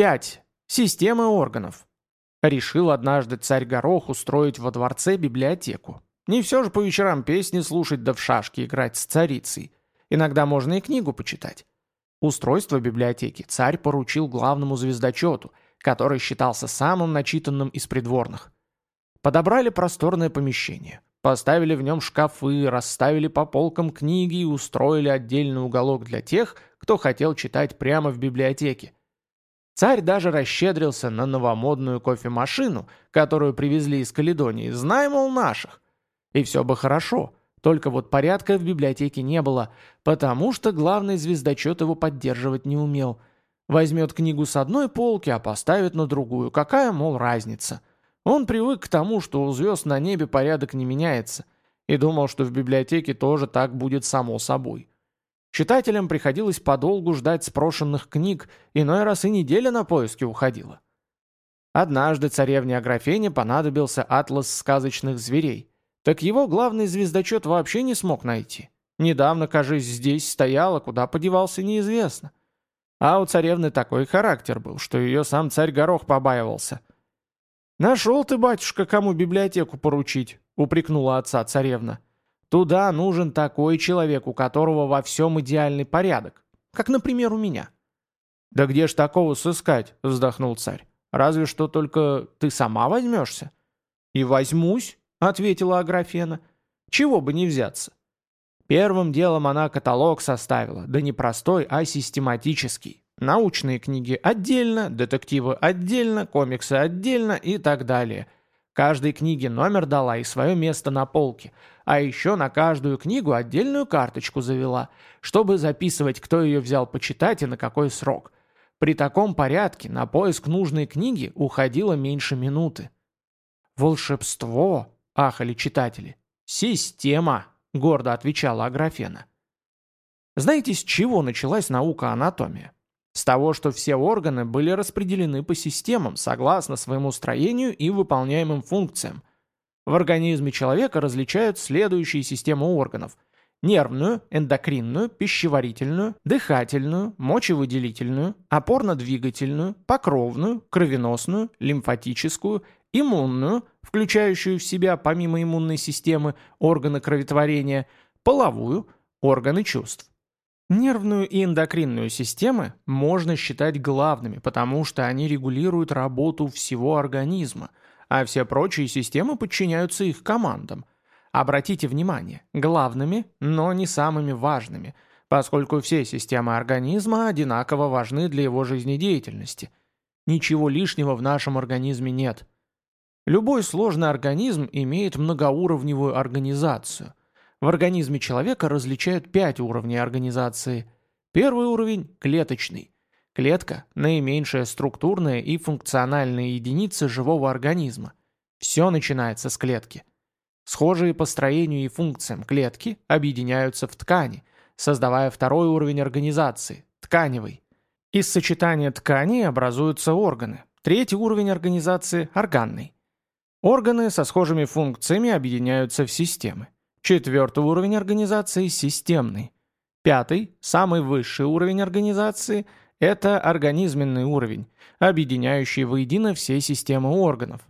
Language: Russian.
5. Системы органов. Решил однажды царь Горох устроить во дворце библиотеку. Не все же по вечерам песни слушать да в шашки играть с царицей. Иногда можно и книгу почитать. Устройство библиотеки царь поручил главному звездочету, который считался самым начитанным из придворных. Подобрали просторное помещение, поставили в нем шкафы, расставили по полкам книги и устроили отдельный уголок для тех, кто хотел читать прямо в библиотеке. Царь даже расщедрился на новомодную кофемашину, которую привезли из Каледонии, знай, мол, наших. И все бы хорошо, только вот порядка в библиотеке не было, потому что главный звездочет его поддерживать не умел. Возьмет книгу с одной полки, а поставит на другую. Какая, мол, разница? Он привык к тому, что у звезд на небе порядок не меняется, и думал, что в библиотеке тоже так будет само собой. Читателям приходилось подолгу ждать спрошенных книг, иной раз и неделя на поиски уходила. Однажды царевне Аграфене понадобился атлас сказочных зверей. Так его главный звездочет вообще не смог найти. Недавно, кажись, здесь стояла, куда подевался неизвестно. А у царевны такой характер был, что ее сам царь Горох побаивался. «Нашел ты, батюшка, кому библиотеку поручить», — упрекнула отца царевна. Туда нужен такой человек, у которого во всем идеальный порядок. Как, например, у меня. «Да где ж такого сыскать?» – вздохнул царь. «Разве что только ты сама возьмешься?» «И возьмусь», – ответила Аграфена. «Чего бы не взяться?» Первым делом она каталог составила, да не простой, а систематический. Научные книги отдельно, детективы отдельно, комиксы отдельно и так далее – Каждой книге номер дала и свое место на полке, а еще на каждую книгу отдельную карточку завела, чтобы записывать, кто ее взял почитать и на какой срок. При таком порядке на поиск нужной книги уходило меньше минуты. «Волшебство!» – ахали читатели. «Система!» – гордо отвечала Аграфена. Знаете, с чего началась наука анатомия? С того, что все органы были распределены по системам согласно своему строению и выполняемым функциям. В организме человека различают следующие системы органов – нервную, эндокринную, пищеварительную, дыхательную, мочевыделительную, опорно-двигательную, покровную, кровеносную, лимфатическую, иммунную, включающую в себя помимо иммунной системы органы кроветворения, половую, органы чувств. Нервную и эндокринную системы можно считать главными, потому что они регулируют работу всего организма, а все прочие системы подчиняются их командам. Обратите внимание, главными, но не самыми важными, поскольку все системы организма одинаково важны для его жизнедеятельности. Ничего лишнего в нашем организме нет. Любой сложный организм имеет многоуровневую организацию. В организме человека различают пять уровней организации. Первый уровень – клеточный. Клетка – наименьшая структурная и функциональная единица живого организма. Все начинается с клетки. Схожие по строению и функциям клетки объединяются в ткани, создавая второй уровень организации – тканевый. Из сочетания тканей образуются органы. Третий уровень организации – органный. Органы со схожими функциями объединяются в системы. Четвертый уровень организации – системный. Пятый, самый высший уровень организации – это организменный уровень, объединяющий воедино все системы органов.